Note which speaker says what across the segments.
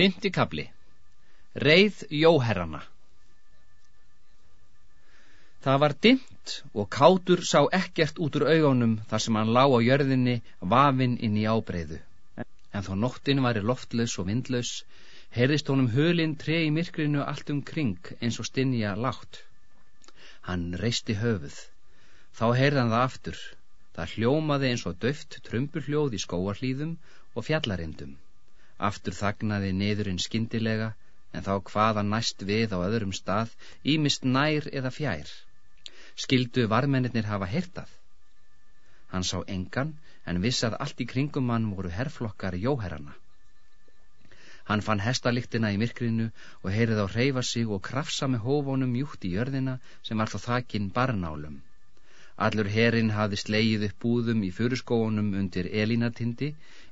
Speaker 1: Fymti kabli Reið jóherrana Það var dimmt og kátur sá ekkert út úr augunum þar sem hann lá á jörðinni vafinn inn í ábreyðu. En þó nóttin var í loftlaus og vindlaus, heyrðist honum hölinn trei í myrkrinu allt um kring eins og stinja látt. Hann reisti höfuð. Þá heyrði hann það aftur. Það hljómaði eins og döft trumbulhljóð í skóarhlýðum og fjallarindum. Aftur þagnaði niðurinn skindilega en þá hvaða næst við á öðrum stað ímist nær eða fjær. Skildu varmennir hafa hirtað. Hann sá engan en vissað allt í kringum hann voru herflokkar jóherrana. Hann fann hestaliktina í myrkrinu og heyrið á reyfa sig og krafsa með hófónum mjúkt í jörðina sem var þó þakin barnálum. Allur herin hafði slegið upp búðum í fyrirskóunum undir Elínatindi,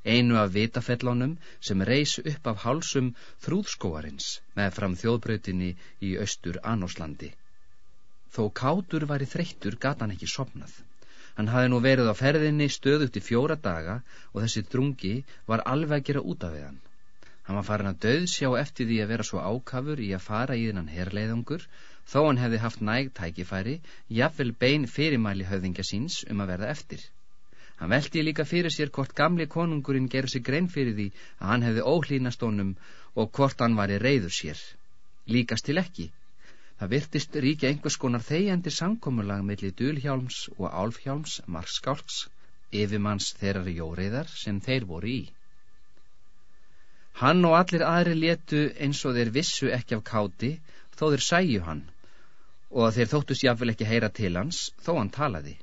Speaker 1: einu af vitafellunum sem reys upp af hálsum þrúðskóarins með fram þjóðbrautinni í austur Anóslandi. Þó kátur var í þreyttur gata hann ekki sopnað. Hann hafði nú verið á ferðinni stöðugt í fjóra daga og þessi drungi var alveg að gera út af við hann. Hann var farin að döðsjá eftir því að vera svo ákafur í að fara í þennan herleiðungur þó hann hefði haft næg tækifæri, jafnvel bein fyrirmæli höfðingja síns um að verða eftir. Hann veldi líka fyrir sér hvort gamli konungurinn gerur sig grein fyrir því að hann hefði óhlínast honum og hvort hann var í reyður sér. Líkast til ekki. Það virtist ríkja einhvers konar þegjandi samkomulag melli dulhjálms og álfhjálms marskálks, yfirmanns þeirrar jóreiðar sem þeir voru í. Hann og allir aðri letu eins og þeir vissu ekki af káti, þó þeir sæju hann og þeir þóttust jáfnvel ekki heyra til hans þó hann talaði.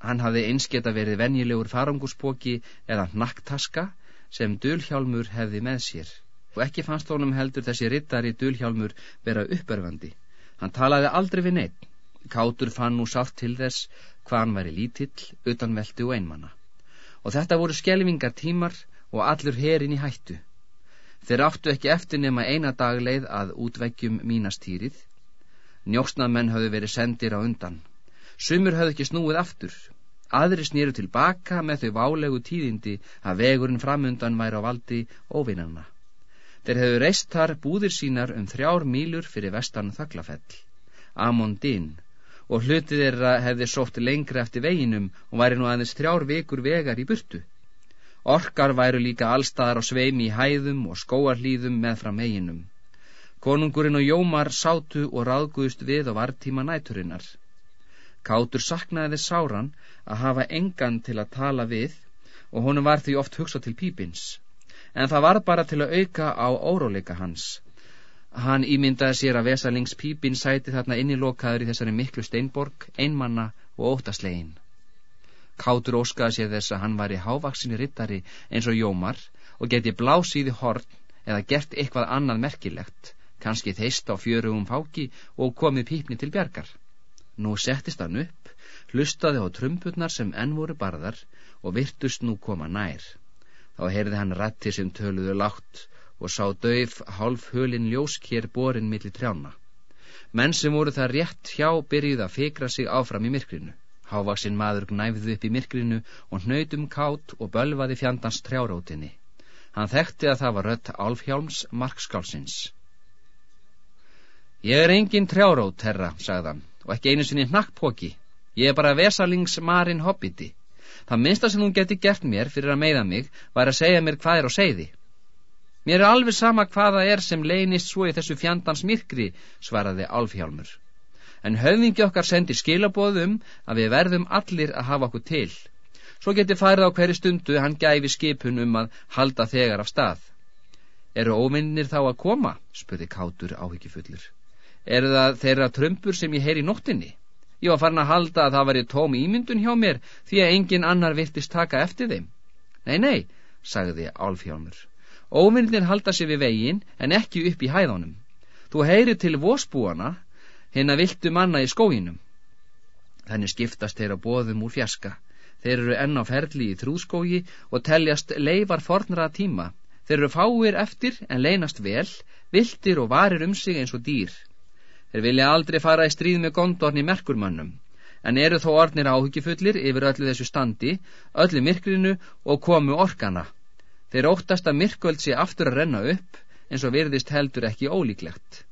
Speaker 1: Hann hafði einsketa verið venjulegur farangurspóki eða nakktaska sem dulhjálmur hefði með sér og ekki fannst honum heldur þessi rittari dulhjálmur vera uppörfandi. Hann talaði aldrei við neitt. Kátur fann nú sátt til þess hvað hann væri lítill, utanveldi og einmanna. Og þetta voru skelvingar tímar og allur herin í hættu. Þeir áttu ekki eftir nema eina dagleið að útveggjum mínastýrið Njóksnamenn hafðu verið sendir á undan. Sumur hafðu ekki snúið aftur. Aðri snýru tilbaka með þau válegu tíðindi að vegurinn framundan væri á valdi óvinnarna. Þeir hefðu reist þar búðir sínar um þrjár mílur fyrir vestan þaglafell, Amondin, og hlutið þeirra hefði sótt lengri eftir veginum og væri nú aðeins þrjár vekur vegar í burtu. Orkar væru líka allstaðar á sveimi í hæðum og skóarlýðum með fram veginum. Konungurinn og Jómar sátu og ráðguðust við á vartíma næturinnar. Kátur saknaði sáran að hafa engan til að tala við og honum var því oft hugsað til pípins. En það var bara til að auka á óróleika hans. Hann ímyndaði sér að Vesalings pípin sæti þarna innilokaður í þessari miklu steinborg, einmanna og óttaslegin. Kátur óskaði sér þess að hann var í hávaksinni rittari eins og Jómar og geti blásið í horn eða gert eitthvað annað merkilegt kannski þeist á fjörugum fáki og komið pípni til bjargar. Nú settist hann upp, hlustaði á trumpurnar sem enn voru barðar og virtust nú koma nær. Þá heyrði hann ratti sem töluðu látt og sá döif hálf hölin ljóskér borin millir trjána. Menn sem voru það rétt hjá byrjuð að fikra sig áfram í myrkrinu. Hávaksinn maður gnæfði upp í myrkrinu og hnautum kátt og bölvaði fjandans trjárótinni. Hann þekkti að það var rött álfhjálms markskálsins. Ég er engin trjárót, herra, sagðan, og ekki einu sinni hnakkpóki. Ég er bara vesalingsmarinn hobbiti. Það minnsta sem hún geti gert mér fyrir að meiða mig var að segja mér hvað er á segði. Mér er alveg sama hvaða er sem leynist svo í þessu fjandans myrkri, svaraði Alfhjálmur. En höfðingi okkar sendir skilabóðum að við verðum allir að hafa okkur til. Svo geti farið á hverju stundu hann gæfi skipun um að halda þegar af stað. Eru óvinnir þá að koma? spurði Kátur áhyggjufullur. Er það þeirra trömpur sem ég heyr í nóttinni? Ég var farin að halda að það væri tóm ímyndun hjá mér því að engin annar virtist taka eftir þeim. Nei, nei, sagði Álfhjálmur. Óvinnir halda sér við veginn en ekki upp í hæðunum. Þú heyri til vósbúana, hinn að viltu manna í skóginum. Þannig skiptast þeirra bóðum úr fjaska. Þeir eru enn á ferli í þrúskógi og teljast leifar fornra tíma. Þeir eru fáir eftir en leynast vel, viltir og varir um sig eins og dýr. Þeir vilja aldrei fara í stríð með gondorni merkurmannum, en eru þó ornir áhugifullir yfir öllu þessu standi, öllu myrkrinu og komu orkana. Þeir óttast að myrkvöld sé aftur að renna upp, eins og virðist heldur ekki ólíklegt.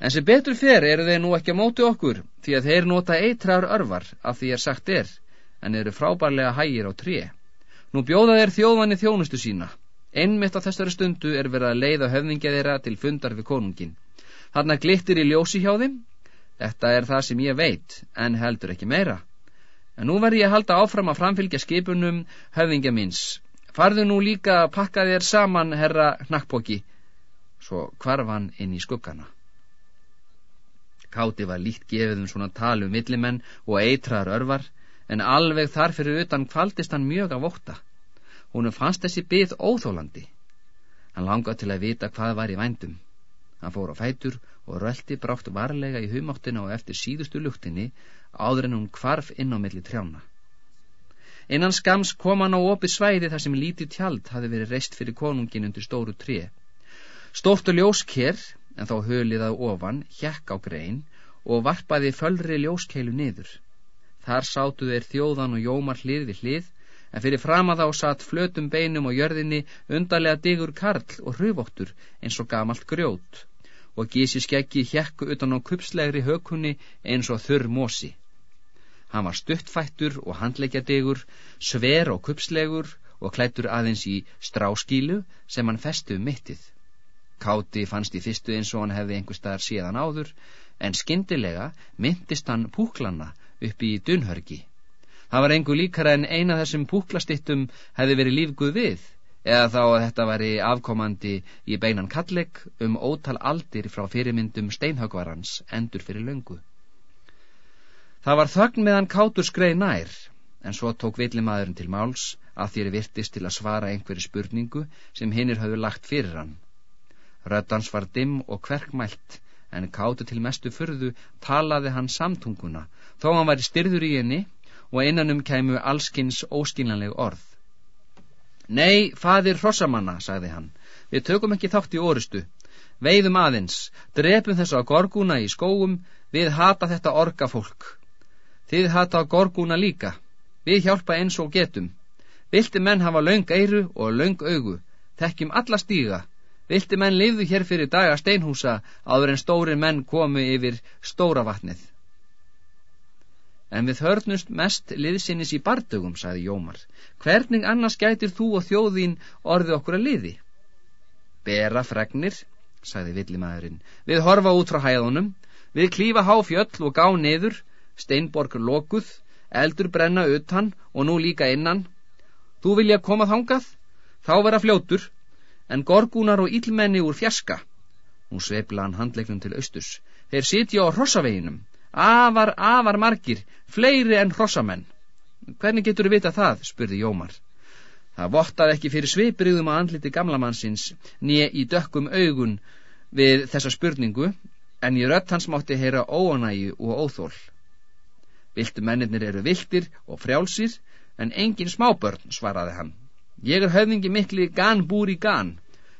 Speaker 1: En sem betur fer eru þeir nú ekki á móti okkur því að þeir nota eitrar örvar af því er sagt er en eru frábærlega hægir á tré. Nú bjóða þeir þjóðvanni þjónustu sína. Einmitt á þessari stundu er verið að leiða höfningja þeirra til fundar við konungin. Hanna glittir í ljósi hjá þeim. Þetta er það sem ég veit, en heldur ekki meira. En nú verð ég að halda áfram að framfylgja skipunum höfningja minns. Farðu nú líka að pakka þér saman, herra Knakkpóki. Svo kvarf hann inn í skuggana. Káti var líkt gefið um svona talu millimenn og eitrar örvar, en alveg þar fyrir utan kvaldist hann mjög af óta. Húnum fannst þessi byð óþólandi. Hann langaði til að vita hvað var í vændum. Hann fór á fætur og röldi brátt varlega í humáttina og eftir síðustu luktinni áður en hún kvarf inn á milli trjána. Innan skams kom hann á opið svæði þar sem lítið tjald hafi verið reist fyrir konungin undir stóru tré. Stórtu ljósker en þá hölið að ofan, hjekk á grein og varpaði fölri ljóskeilu niður. Þar sátu þeir þjóðan og jómar hlið við hlið, en fyrir fram að þá satt flötum beinum og jörðinni undarlega digur karl og hruvóttur eins og gamalt grjót, og gísi skeggi hjekku utan á kupslegri hökunni eins og þurr mósi. Hann var stuttfættur og handleikjadigur, sver og kupslegur og klættur aðeins í stráskílu sem hann festu um mittið. Káti fannst í fyrstu eins og hann hefði einhver staðar síðan áður, en skyndilega myndist hann púklanna upp í dunhörgi. Það var einhver líkara en eina þessum púklastittum hefði verið lífguð við, eða þá að þetta væri afkomandi í beinan kalleg um ótal aldir frá fyrirmyndum steinhögvarans endur fyrir löngu. Það var þögn meðan kátur skreið nær, en svo tók villimaðurinn til máls að þér virtist til að svara einhverju spurningu sem hinnir hafðu lagt fyrir hann. Röddans var dimm og kverkmælt, en kátu til mestu fyrðu talaði hann samtunguna, þó hann væri styrður í henni og innanum kæmu allskins óskiljanleg orð. Nei, fadir hrossamanna, sagði hann, við tökum ekki þátt í orustu. Veiðum aðeins, drepum þessa gorguna í skóum, við hata þetta orga fólk. Þið hata gorguna líka, við hjálpa eins og getum. Vilti menn hafa laung eiru og laung augu, þekkjum alla stíga, Vilti menn lifðu hér fyrir daga steinhúsa áður en stóri menn komu yfir stóra vatnið. En við hörnust mest liðsinnis í bardögum, sagði Jómar. Hvernig annars gætir þú og þjóðín orði okkur að liði? Bera fregnir, sagði villimæðurinn. Við horfa út frá hæðunum, við klífa háfjöll og gá niður, steinborgur lokuð, eldur brenna utan og nú líka innan. Þú vilja koma þangað? Þá vera fljótur en gorgúnar og ílmenni úr fjaska. Nú sveifla hann handleiknum til austus. Þeir sitja á hrossaveginum. Afar, afar margir, fleiri en hrossamenn. Hvernig getur þú vita það, spurði Jómar. Það vottaði ekki fyrir sveipriðum að andliti gamlamannsins, nýja í dökkum augun við þessa spurningu, en í rött hans mátti heyra óanægi og óþól. Viltu mennir eru viltir og frjálsir, en engin smábörn, svaraði hann. Ég er höfðingi mikli gan búr í gan.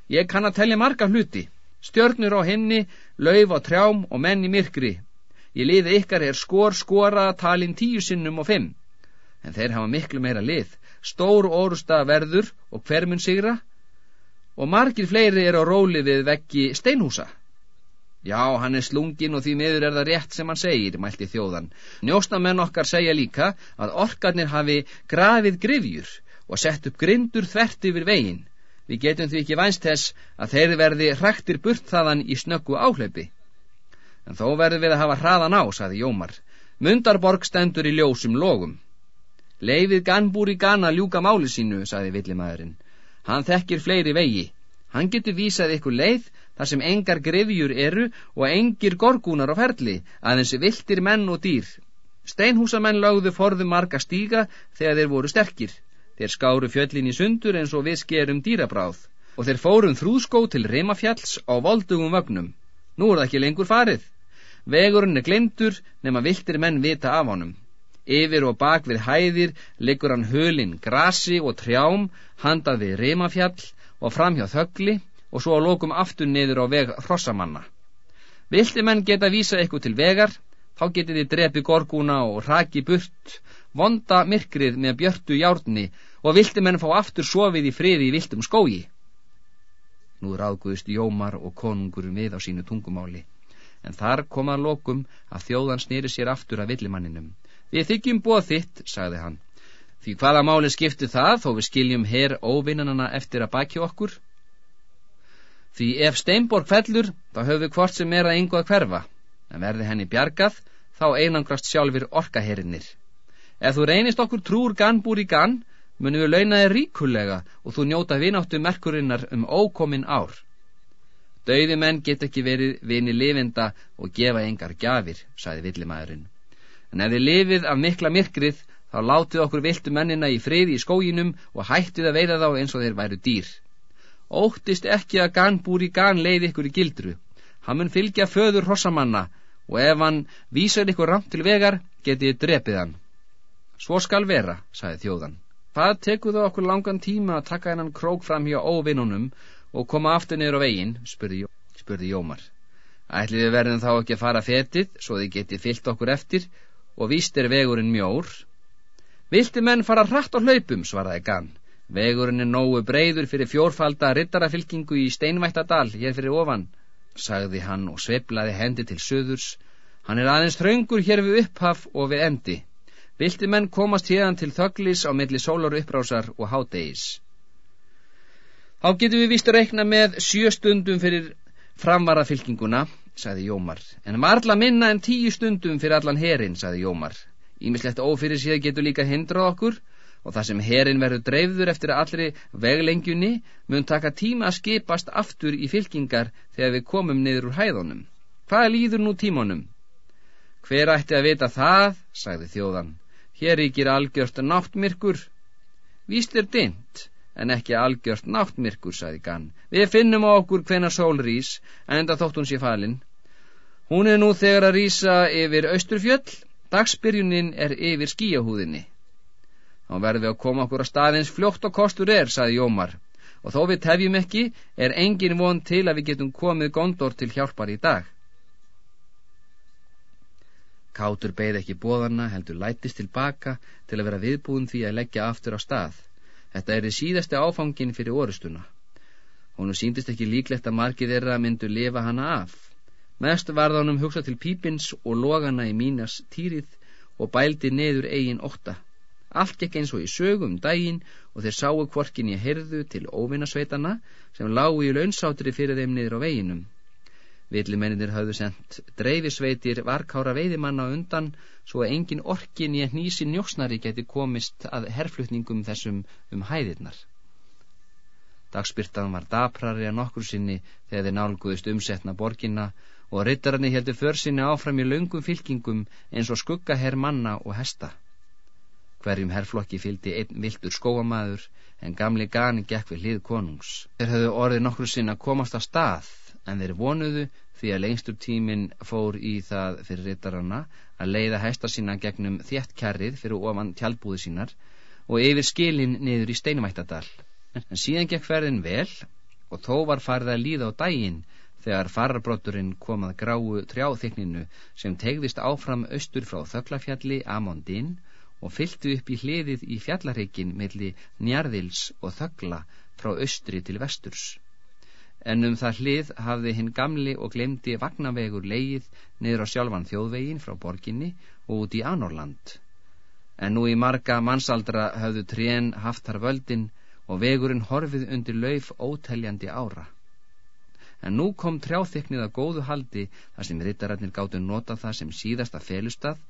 Speaker 1: Ég kann að telja marga hluti. Stjörnur á henni, lauf á trjám og menn í myrkri. Í liði ykkar er skor skora talin tíu sinnum og fimm. En þeir hafa miklu meira lið. Stór orusta verður og hvermun sigra. Og margir fleiri er á róli við veggi steinhúsa. Já, hann er slungin og því miður er það rétt sem hann segir, mælti þjóðan. Njóstamenn okkar segja líka að orkarnir hafi grafið grifjur og sett upp grindur þvert yfir vegin. Við getum því ekki vænst þess að þeir verði hræktir burt þaðan í snöggu áhlaupi. En þó verður við að hafa hraðan á, saði Jómar. Mundarborg stendur í ljósum logum. Leifið Ganbúri Gana ljúka máli sínu, saði villimæðurinn. Hann þekkir fleiri vegi. Hann getur vísað ykkur leið þar sem engar grefjur eru og engir gorgúnar á ferli, aðeins viltir menn og dýr. Steinhúsamenn lögðu forðu marga stíga þegar þeir voru sterkir. Þeir skáru fjöllin í sundur eins og við skerum dýrabráð og þeir fórum þrúðskó til Rimafjalls á voldugum vögnum. Nú er það ekki lengur farið. Vegurinn er glemtur nema viltir menn vita af honum. Yfir og bak við hæðir liggur hann hölinn grasi og trjám handað við Rimafjall og fram hjá þöggli og svo á lokum aftur niður á veg hrossamanna. Viltir menn geta vísa eitthvað til vegar, þá getið þið drepi gorgúna og raki burt, vonda myrkrið með björtu járni og vilti menn fá aftur sofið í friði í viltum skógi. Nú ráðguðist Jómar og konungur við á sínu tungumáli. En þar komað lokum að þjóðan snýri sér aftur að villimanninum. Við þykjum bóð þitt, sagði hann. Því hvaða máli skipti það þó við skiljum her óvinnanana eftir að baki okkur? Því ef Steinborg fellur, þá höfum við hvort sem er að yngu að hverfa. En verði henni bjargað, þá einangrast sjálfur orkaherinnir. Ef þú reynist okkur trúr gannbúr í gann, munum við launa þér ríkulega og þú njóta vináttu merkurinnar um ókomin ár. Dauði menn get ekki verið vini lifinda og gefa engar gjafir, saði villimæðurinn. En ef þið lifið af mikla myrkrið, þá látið okkur viltu mennina í friði í skóginum og hættið að veiða þá eins og þeir væru dýr. Óttist ekki að ganbúr í gan leið ykkur í gildru. Hann mun fylgja föður hossamanna og ef hann vísar ykkur ramt til vegar, getið drepið hann. Svo skal vera, saði þjóðan. Hvað tekur þá okkur langan tíma að taka hennan krók fram hjá óvinnunum og koma aftur niður á veginn, spurði, spurði Jómar. Ætlið við verðum þá ekki að fara fetið, svo þið getið fyllt okkur eftir og víst er vegurinn mjór. Vilti menn fara hratt á hlaupum, svaraði Gann. Vegurinn er nógu breyður fyrir fjórfalda riddarafylkingu í Steinvættadal, hér fyrir ofan, sagði hann og sveiplaði hendi til söðurs. Hann er aðeins þraungur hér við upphaf og við endi. Vilti menn komast hérðan til þögglis á milli sólar upprásar og hádegis. Þá getum við vist að reikna með sjö stundum fyrir framvarafylkinguna, sagði Jómar, en marla minna en tíu stundum fyrir allan herin, sagði Jómar. Ímislegt ófyrir síðan getur líka hindrað okkur og það sem herin verður dreifður eftir allri veglengjunni mun taka tíma að skipast aftur í fylkingar þegar við komum niður úr hæðunum. Hvað líður nú tímonum? Hver ætti að vita það, sagði þjóðan. Hér ríkir algjört náttmirkur. Víst er dynt, en ekki algjört náttmirkur, sagði Gann. Við finnum á okkur hvena sól rís, en enda þótt hún sé falin. Hún er nú þegar að rýsa yfir austurfjöll, dagsbyrjunin er yfir skíahúðinni. Þá verðum við að koma okkur að staðins fljótt og kostur er, sagði Jómar, og þó við tefjum ekki, er engin von til að við getum komið gondor til hjálpar í dag. Kátur beigð ekki bóðana, heldur lætist tilbaka til að vera viðbúin því að leggja aftur á stað. Þetta er þið síðasti áfangin fyrir orustuna. Húnu síndist ekki líklegt að margir þeirra myndu lifa hana af. Mest varða honum hugsa til pípins og logana í mínas týrið og bældi neður eigin ótta. Allt gekk eins og í sögum um daginn og þeir sáu kvorkin í herðu til óvinnasveitana sem lágu í launsátri fyrir þeim niður á veginum. Villimennir hafðu sendt dreifisveitir varkára veiðimanna undan svo að engin orkin í að hnýsi njóksnari geti komist að herflutningum þessum um hæðirnar. Dagspyrtan var daprari að nokkur sinni þegar þeir nálguðist umsetna borginna og ryttararni heldur försinni áfram í laungum fylkingum eins og skuggaherr manna og hesta. Hverjum herrflokki fylgdi einn viltur skóamaður en gamli gani gekk við hlið konungs. Þeir höfðu orðið nokkur sinna komast að stað en þeir vonuðu því að lengstur tímin fór í það fyrir rittaranna að leiða hæsta sína gegnum þjætt kærrið fyrir ofan tjálbúði sínar og yfir skilin niður í steinvættadal. En síðan gekk ferðin vel og þó var farið að líða á daginn þegar fararbrótturinn kom að gráu trjáþykninu sem tegðist áfram austur frá þöglafjalli Amondin og fylgtu upp í hliðið í fjallarreikin melli njarðils og þögla frá austri til vesturs en um það hlið hafði hinn gamli og glemdi vagnavegur leið niður á sjálfan þjóðvegin frá borginni og út í Anorland. En nú í marga mannsaldra hafðu trén haft þar völdin og vegurinn horfið undir lauf óteljandi ára. En nú kom trjáþyknið að góðu haldi þar sem rittararnir gáttu nota það sem síðasta felustad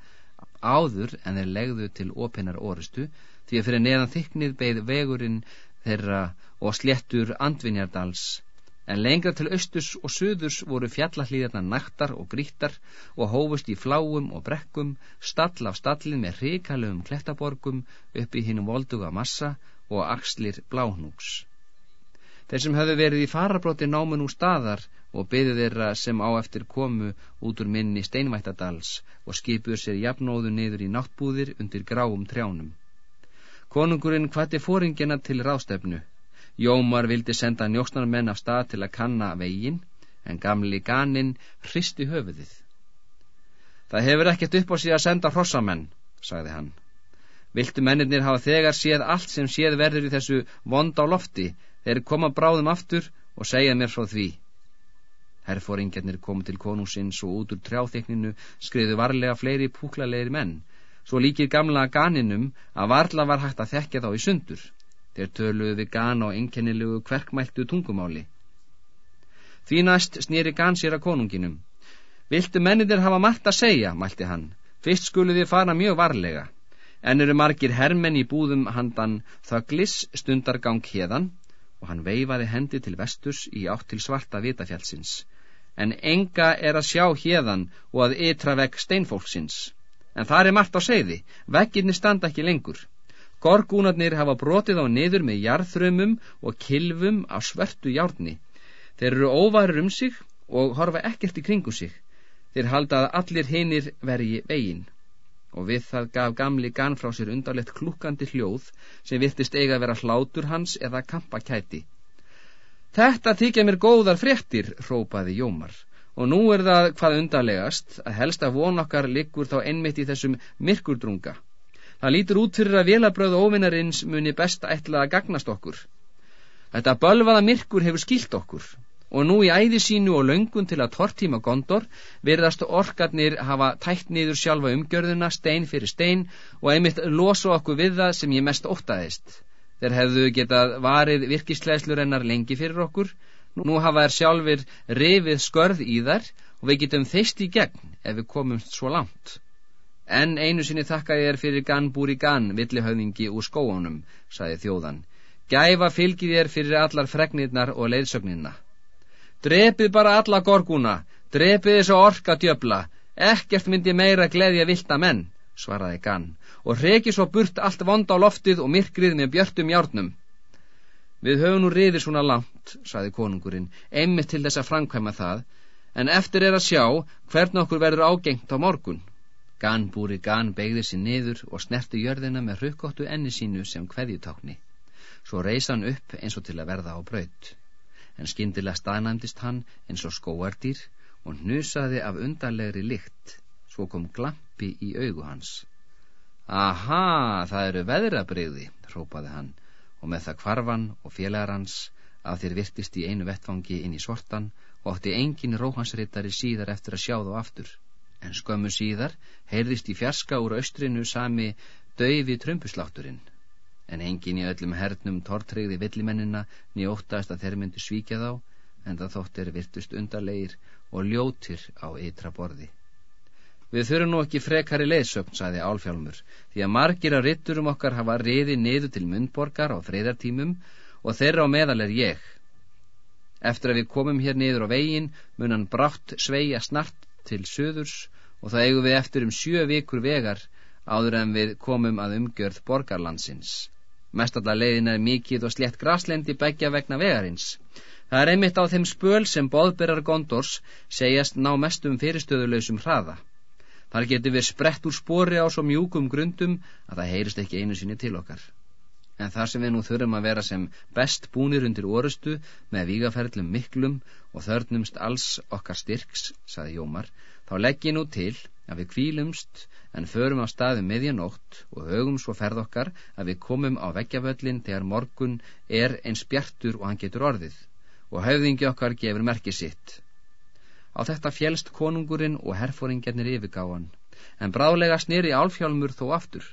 Speaker 1: áður en þeir legðu til opinar orustu því að fyrir neðan þyknið beigð vegurinn þeirra og sléttur andvinjardals en lengra til austurs og söðurs voru fjallahlíðarna naktar og grítar og hófust í fláum og brekkum, stall af stallin með hrikalöfum klettaborgum upp í hinnum volduga massa og axlir bláhnúks. Þeir sem höfðu verið í farabróti námun úr staðar og byðu þeirra sem á eftir komu út úr minni steinvættadals og skipuð sér jafnóðu niður í náttbúðir undir gráum trjánum. Konungurinn hvati fóringina til rástefnu Jómar vildi senda njóksnarmenn af stað til að kanna vegin, en gamli ganinn hristi höfuðið. Það hefur ekkert upp á sig að senda hrossamenn, sagði hann. Viltu mennirnir hafa þegar séð allt sem séð verður í þessu vond á lofti, þeir koma bráðum aftur og segja mér frá því. Herfóringjarnir komu til konungsins og út úr trjáþekninu skriðu varlega fleiri púklalegir menn, svo líkir gamla ganinum að varla var hægt að þekka þá í sundur. Þeir töluðu við gan á einkennilegu kverkmæltu tungumáli. Því næst snýri gan sér að konunginum. Viltu menniðir hafa margt að segja, mælti hann. Fyrst skulu þið fara mjög varlega. En eru margir hermenn í búðum handan þöglis stundargang hérðan og hann veifaði hendi til vesturs í átt til svarta vitafjálsins. En enga er að sjá hérðan og að ytra vekk steinfólksins. En það er margt á segði, vegginni standa ekki lengur. Gorgúnarnir hafa brotið á niður með jarðþrömmum og kilvum á svörtu járni. Þeir eru óvarir um sig og horfa ekkert í kringu sig. Þeir halda að allir hinnir vergi veginn og við það gaf gamli gan frá sér undarlegt klukkandi hljóð sem virtist eiga að vera hlátur hans eða kampakæti. Þetta þykja mér góðar fréttir, hrópaði Jómar, og nú er það hvað undarlegast að helsta von okkar liggur þá einmitt í þessum myrkurdrunga. Það lítur út fyrir að vélabröð óvinnarins muni best ætla að gagnast okkur. Þetta bölvaða myrkur hefur skilt okkur og nú í æði sínu og löngun til að tortíma gondor verðast orkarnir hafa tætt niður sjálfa umgjörðuna stein fyrir stein og einmitt losa okkur við það sem ég mest óttaðist. Þeir hefðu getað varið virkisleislurennar lengi fyrir okkur, nú hafa þær sjálfur rifið skörð í þær og við getum þeist í gegn ef við komumst svo langt. En einu sinni þakka ég er fyrir gann búri gann, villihauðingi úr skóanum, saði þjóðan. Gæfa fylgið ég er fyrir allar fregnirnar og leiðsögnina. Drepið bara alla gorguna, drepið þessu orka djöbla, ekkert myndi meira gleðja vilda menn, svaraði Gann, og reki svo burt allt vond á loftið og myrkrið með björtum járnum. Við höfum nú riðið svona langt, saði konungurinn, einmitt til þess að framkvæma það, en eftir er að sjá hvern okkur verður ágengt á morgun. Gann búri Gann begði sér niður og snerti jörðina með rukkóttu enni sínu sem kveðjutákni. Svo reysa hann upp eins og til að verða á braut en skyndilega staðnæmdist hann eins og skóardýr og hnusaði af undarlegri lykt, svo kom glampi í augu hans. Aha, það eru veðrabriði, hrópaði hann, og með það kvarfan og félagar hans að þeir virtist í einu vettfangi inn í sortan og átti engin róhansrittari síðar eftir að sjá þá aftur. En skömmu síðar heyrðist í fjarska úr austrinu sami döifi trömpuslátturinn en engin í öllum hernum tortreyði villimennina njóttast að þeir myndi svíkja þá en það þótt er virtust undarleir og ljótir á ytra borði. Við þurfum nú ekki frekari leiðsögn, saði Álfjálmur, því að margir af ritturum okkar hafa riði niður til myndborgar á freyðartímum og þeirra á meðal er ég. Eftir að við komum hér niður á vegin mun hann brátt sveia snart til söðurs og það eigum við eftir um sjö vikur vegar áður en við komum að umgjörð borgarlandsins. Mestallar leiðin er mikið og slett graslendi begja vegna vegarins. Það er einmitt á þeim spöl sem boðberar gondors segjast ná mestum fyrirstöðuleysum hraða. Þar getur við sprett úr spori á svo mjúkum grundum að það heyrist ekki einu sinni til okkar. En þar sem við nú þurfum að vera sem best búnir undir orustu með vígaferðlum miklum og þörnumst alls okkar styrks, saði Jómar, þá legg ég nú til að við kvílumst en förum á staðum miðjanótt og högum svo ferð okkar að við komum á veggjavöllin þegar morgun er eins bjartur og hann getur orðið og höfðingi okkar gefur merki sitt. Á þetta fjælst konungurinn og herfóringjarnir yfirgáan, en bráðlega snýri álfjálmur þó aftur.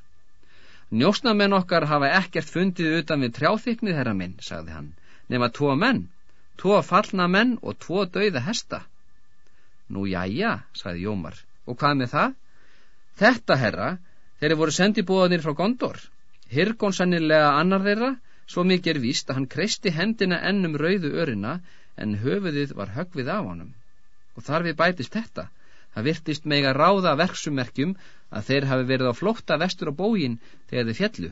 Speaker 1: Njósnamenn okkar hafa ekkert fundið utan við trjáþyknið herra minn, sagði hann, nema tvo menn, tvo fallna menn og tvo dauða hesta. Nú jæja, sagði Jómar, og hvað með það? Þetta herra, þeir voru sendibóðanir frá Gondor. Hirgón sannilega annar þeirra, svo mikið er víst að hann kreisti hendina ennum rauðu örina en höfuðið var högvið af honum. Og þar við bætist þetta. Það virtist mega ráða verksummerkjum að þeir hafi verið á flótta vestur á bógin þegar þeir fjallu.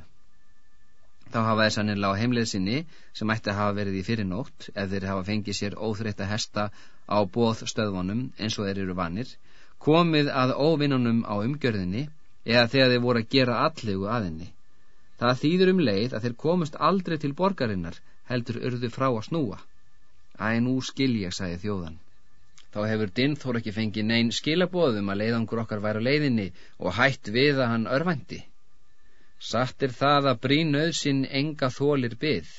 Speaker 1: Þá hafa þeir sannilega á heimleið sinni sem ætti að hafa verið í fyrirnótt ef þeir hafa fengið sér óþreytta hesta á bóð stöðvonum eins og þeir eru vanir komið að óvinnunum á umgjörðinni eða þegar þeir voru að gera allegu að henni. Það þýður um leið að þeir komust aldrei til borgarinnar heldur urðu frá að snúa. Æ, nú skil ég, sagði þjóðan. Þá hefur Dinþór ekki fengið neyn skilabóðum að leiðangur okkar væri á leiðinni og hætt við að hann örvandi. Satt er það að brínauðsinn enga þólir byð,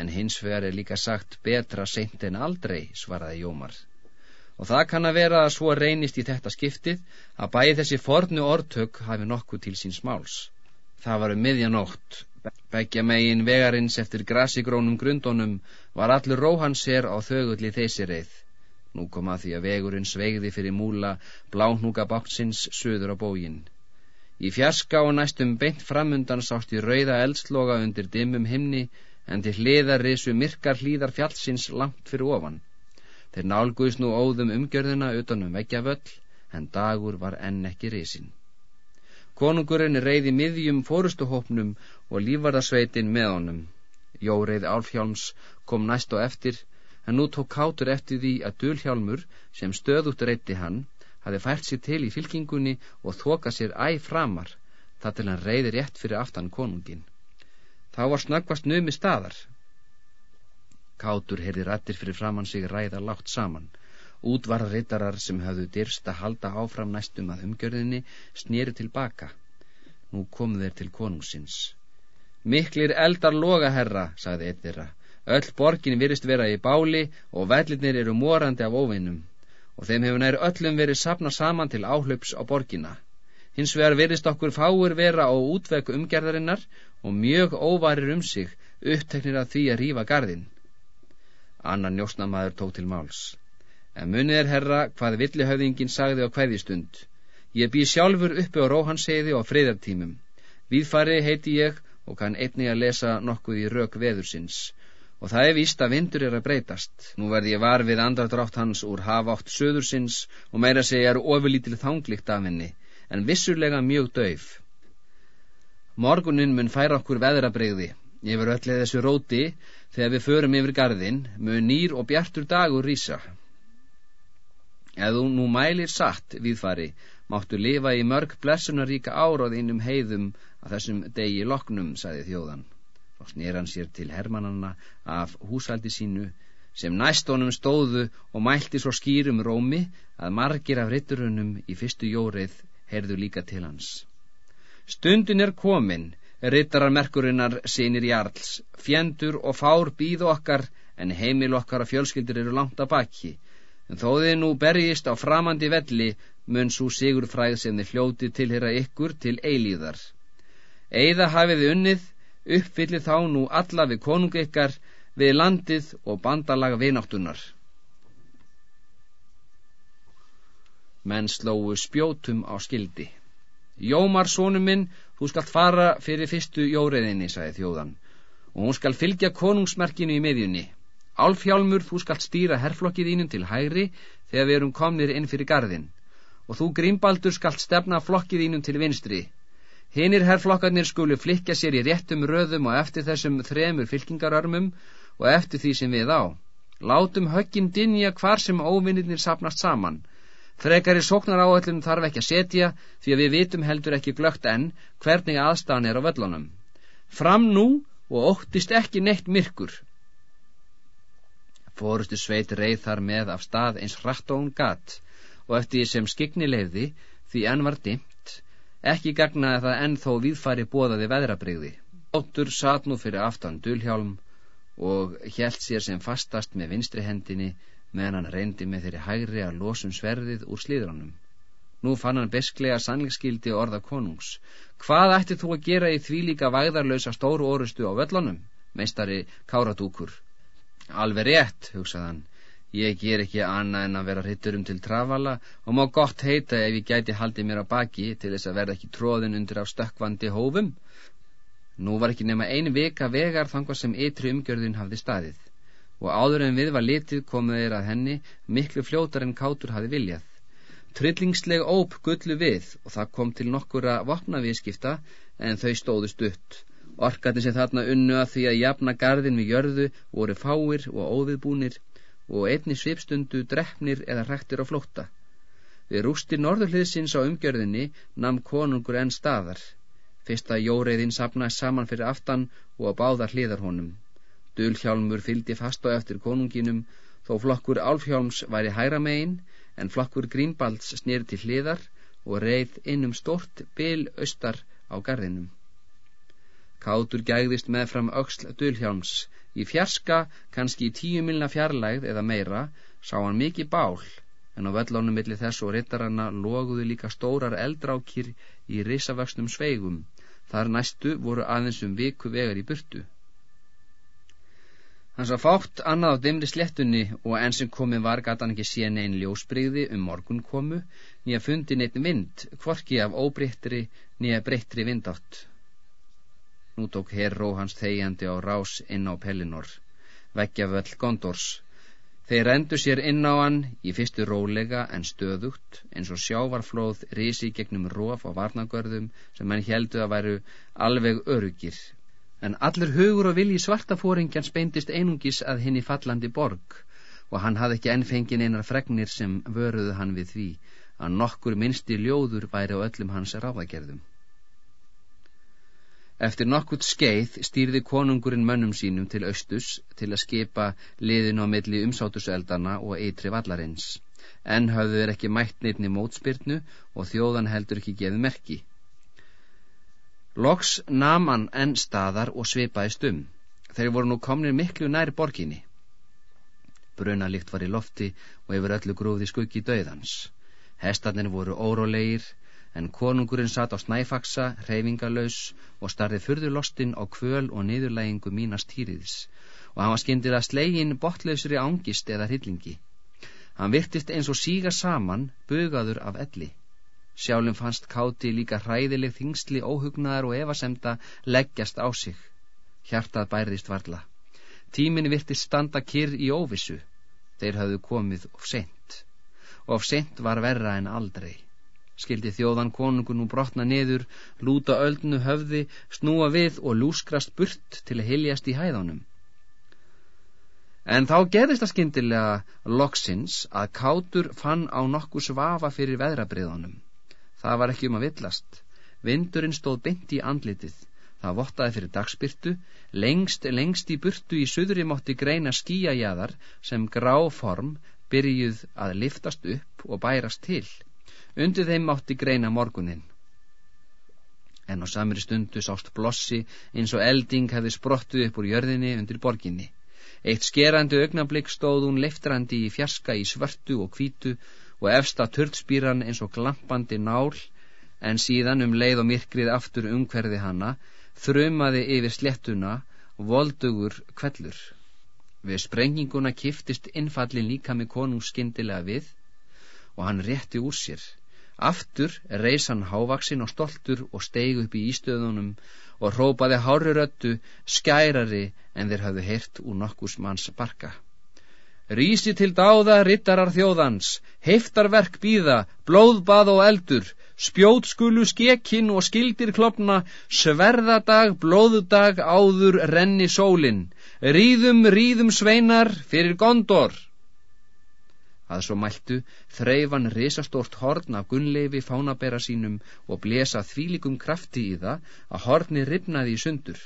Speaker 1: en hins vegar er líka sagt betra seint en aldrei, svaraði Jómar. Og það kann að vera að svo reynist í þetta skiptið að bæði þessi fornu orðtök hafi nokkuð til síns máls. Það var um miðjanótt, begja megin vegarins eftir grasigrónum grundunum var allur róhansér á þögulli þessi reið. Nú kom að því að vegurinn sveigði fyrir múla bláhnúka bátsins söður á bóginn. Í fjarska og næstum beint framundan sást í rauða eldsloga undir dimmum himni en til hliðar risu myrkar hlýðar fjallsins langt fyrir ofan. Þeir nálguðs nú óðum umgjörðina utanum veggjaföll, en dagur var enn ekki risin. Konungurinn reyði miðjum fórustuhópnum og lífvarðarsveitin með honum. Jóreið Álfhjálms kom næst og eftir, en nú tók kátur eftir því að Dulhjálmur, sem stöðut reytti hann, hafi fært sér til í fylkingunni og þoka sér æg framar, það til hann reyði rétt fyrir aftan konungin. Þá var snöggvast numi staðar. Kátur heyrði rættir fyrir framann sig ræða látt saman. Útvarða rittarar sem hafðu dyrst að halda áfram næstum að umgjörðinni snýri tilbaka. Nú kom þeir til konungsins. Miklir eldar loga herra, sagði eitt þeirra. Öll borgin virist vera í báli og vellinir eru morandi af óvinnum og þeim hefur nær öllum verið sapna saman til áhlaups á borgina. Hins vegar virist okkur fáur vera á útveg umgerðarinnar og mjög óvarir um sig uppteknir að því að rífa gardin. Annar njósnamaður tók til máls. En munið er herra hvað villihöfðingin sagði á hverði stund. Ég bý sjálfur uppi á róhanseiði og friðartímum. Víðfari heiti ég og kann einni að lesa nokkuð í rauk veðursins. Og það er víst að vindur er að breytast. Nú verði ég var við andardrátt hans úr hafa átt söðursins og meira segja er ofurlítil þánglikt af henni, en vissurlega mjög döif. Morgunin mun færa okkur veðrabreyði yfir öllið þessu róti þegar við förum yfir gardin mun nýr og bjartur dagur rýsa. Ef þú nú mælir satt viðfari máttu lifa í mörg blessunaríka áráð innum heiðum að þessum degi loknum, sagði þjóðan. Og snýr hann sér til hermannanna af húsaldi sínu sem næstónum stóðu og mælti svo skýrum rómi að margir af ritturunum í fyrstu jórið heyrðu líka til hans. Stundin er komin, rittararmerkurinnar sinir jarls, fjendur og fár býð okkar, en heimil okkar og fjölskyldir eru langt að baki. En þó þið nú berjist á framandi velli, mun svo sigur fræð sem þið hljóti tilhera ykkur til eilíðar. Eða hafið unnið, uppfyllið þá nú alla við konung ykkar, við landið og bandalaga vináttunar. Menn slóu spjótum á skildi. Jómar, sónu minn, þú skalt fara fyrir fyrstu jóreðinni, sagði þjóðan, og hún skal fylgja konungsmerkinu í miðjunni. Álfhjálmur, þú skalt stýra herflokkið ínum til hægri þegar við erum komnir inn fyrir gardin, og þú grímbaldur skalt stefna flokkið ínum til vinstri. Hinnir herflokkarnir skulu flikja sér í réttum röðum og eftir þessum þremur fylkingararmum og eftir því sem við á. Látum höggin dinja hvar sem óvinnirnir sapnast saman Frekari sóknar áallum þarf ekki að setja því að við vitum heldur ekki glögt enn hvernig aðstæðan er á völlunum. Fram nú og óttist ekki neitt myrkur. Fórustu sveit reið þar með af stað eins hratt og hún gatt og eftir því sem skigni leiði því enn var dimt, ekki gagnaði það enn þó viðfari bóðaði veðrabrigði. Óttur satt nú fyrir aftan dulhjálm og hjælt sér sem fastast með vinstri hendinni meðan hann reyndi með þeirri hægri að losum sverðið úr slíðránum. Nú fann hann besklega sannleiksskildi orða konungs. Hvað ætti þú að gera í því líka væðarlösa stóru orustu á völlunum, meistari Káratúkur? Alveg rétt, hugsaði hann. Ég ger ekki annað en að vera ritturum til travala og má gott heita ef ég gæti haldið mér á baki til þess að verða ekki tróðin undir af stökkvandi hófum. Nú var ekki nema ein vika vegar þangvað sem ytri umgjörðin hafði staðið og áður en við var litið komuð þeir að henni miklu fljótar en kátur hafi viljað. Trillingsleg óp gullu við og það kom til nokkura vopnavískipta en þau stóðu stutt. Orkati sem þarna unnu að því að jafna gardin við jörðu voru fáir og óviðbúnir og einni svipstundu drefnir eða hrektir á flótta. Við rústir norðurliðsins á umgjörðinni namn konungur enn staðar. Fyrsta jóreiðin sapnaði saman fyrir aftan og á báðar hliðar honum. Dulhjálmur fyldi fast á eftir konunginum þó flokkur Álfhjálms væri hæra megin en flokkur Grínbalds snýr til hliðar og reið innum stort bil austar á gardinum. Kátur gægðist með fram auksl Dulhjálms Í fjarska, kannski í tíu milna fjarlægð eða meira, sá hann mikið bál, en á völlónum millir þess og rittaranna loguðu líka stórar eldrákir í risavöxnum sveigum. Þar næstu voru aðeins um viku vegar í burtu. Hann sá fátt annað á dimri slettunni og enn sem komið var gata hann ekki síðan einn ljósbreyði um morgun komu nýja fundi neitt vind, kvorki af óbreyttri nýja breyttri vindátt. Nú tók herró hans þegjandi á rás inn á Pellinor, veggja völl Gondors. Þeir rendu sér inn á hann í fyrstu rólega en stöðugt eins og sjávarflóð risi gegnum róf og varnagörðum sem hann heldu að væru alveg örugir en allur hugur og vilji svartafóringjan speindist einungis að henni fallandi borg og hann hafði ekki ennfengin einar fregnir sem vöruðu hann við því að nokkur minnsti ljóður væri á öllum hans ráðagerðum. Eftir nokkurt skeið stýrði konungurinn mönnum sínum til austus til að skipa liðin á milli umsátuseldana og eitri vallarins, en hafðu þeir ekki mætt neittni mótspyrnu og þjóðan heldur ekki gefið merki. Loks nam hann enn staðar og svipaðist um. Þeir voru nú komnir miklu nær borginni. Brunalikt var í lofti og yfir öllu grúði skuggi döðans. Hestarnir voru órólegir, en konungurinn satt á snæfaksa, reyfingalös og starði fyrðurlostinn á kvöl og niðurlægingu mínast týriðis og hann var skyndir að slegin botlausri ángist eða hryllingi. Hann virtist eins og síga saman, bugaður af elli. Sjálfum fannst káti líka hræðileg þingsli óhugnaðar og evasemda leggjast á sig. Hjartað bærðist varla. Tímin virti standa kyrr í óvissu. Þeir hafðu komið of sent. Of sent var verra en aldrei. Skildi þjóðan konungun nú brotna niður, lúta öldnu höfði, snúa við og lúskrast burt til að hiljast í hæðanum. En þá gerðist það skindilega loksins að kátur fann á nokkuð svafa fyrir veðrabriðanum. Það var ekki um að villast. Vindurinn stóð beint í andlitið. Það vottaði fyrir dagspyrtu. Lengst, lengst í burtu í söðri mótti greina skíajæðar sem gráform byrjuð að liftast upp og bærast til. Undir þeim mótti greina morgunin. En á samri stundu sást blossi eins og elding hefði sprottuð upp úr jörðinni undir borginni. Eitt skerandi augnablík stóð hún leftrandi í fjarska í svörtu og kvítu og efsta törnspýran eins og glampandi nál en síðan um leið og myrkrið aftur umhverði hanna þrömaði yfir slettuna voldugur kvellur. Við sprenginguna kiftist innfallin líka með konung skindilega við og hann rétti úr sér. Aftur reys hann hávaksinn og stoltur og steig upp í ístöðunum og rópaði háruröttu skærari en þeir hafðu heyrt úr nokkurs manns barka. Rísi til dáða rittarar þjóðans, heiftarverk býða, blóðbað og eldur, spjót skulu skekinn og skildir klopna, sverðadag, blóðudag, áður renni sólin, ríðum, ríðum sveinar fyrir gondor. Að svo mæltu þreifan risastórt horn af gunnleifi fánabera sínum og blesa þvílikum krafti í það að horni ripnaði í sundur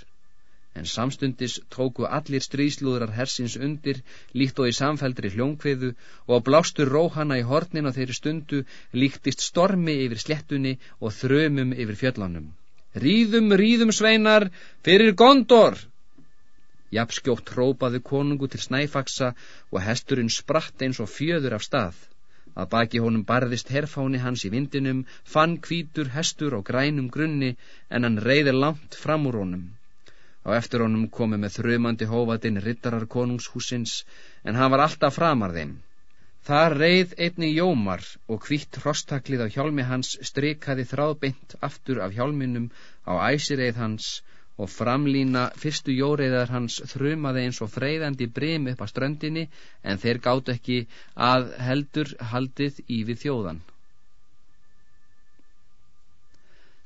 Speaker 1: en samstundis tóku allir stríslúðrar hersins undir líkt og í samfældri hljónkveðu og blástur róhana í hornin á þeirri stundu líktist stormi yfir slettunni og þrömum yfir fjöllánum. Ríðum, ríðum sveinar, fyrir gondor! Japskjótt rópaði konungu til snæfaksa og hesturinn spratt eins og fjöður af stað. Að baki honum barðist herfáni hans í vindinum, fann kvítur hestur og grænum grunni en hann reyði langt fram úr honum. Á eftir honum komi með þrumandi hófatinn rittarar konungshúsins, en hann var alltaf framar þeim. Þar reið einni jómar og hvitt hrostaklið á hjálmi hans strikaði þráðbeint aftur af hjálminum á æsireið hans og framlína fyrstu jóreiðar hans þrumaði eins og freyðandi brim upp á ströndinni en þeir gátt ekki að heldur haldið í við þjóðan.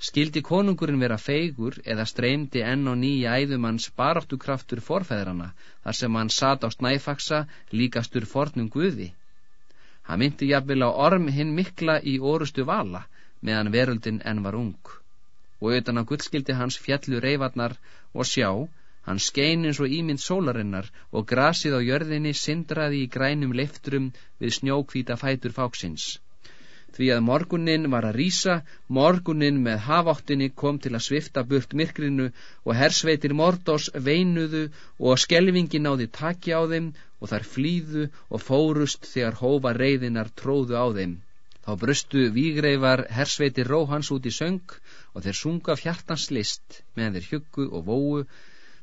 Speaker 1: Skildi konungurinn vera feigur eða streymdi enn og nýja æðumanns baráttukraftur forfæðrana þar sem hann sat á snæfaksa líkastur fornum guði. Hann myndi jafnvel á orm hinn mikla í orustu vala meðan veröldin enn var ung. Og utan á gullskildi hans fjallu reyfarnar og sjá, hann skein eins og ímynd sólarinnar og grasið á jörðinni sindraði í grænum leiftrum við snjókvíta fætur fáksins. því að morgunin var að rýsa, morgunin með hafáttinni kom til að svifta burt myrkrinu og hersveitir Mordós veinuðu og skelvingi náði taki á þeim og þar flýðu og fórust þegar hófa reyðinar tróðu á þeim. Þá brustu vígreifar hersveitir Róhans út í söng og þeir sunga fjartans list með þeir huggu og vóu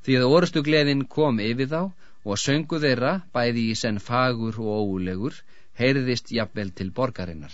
Speaker 1: því að orustu gleðin kom yfir þá og söngu þeirra bæði í senn fagur og óulegur heyrðist jafnvel til borgarinnar.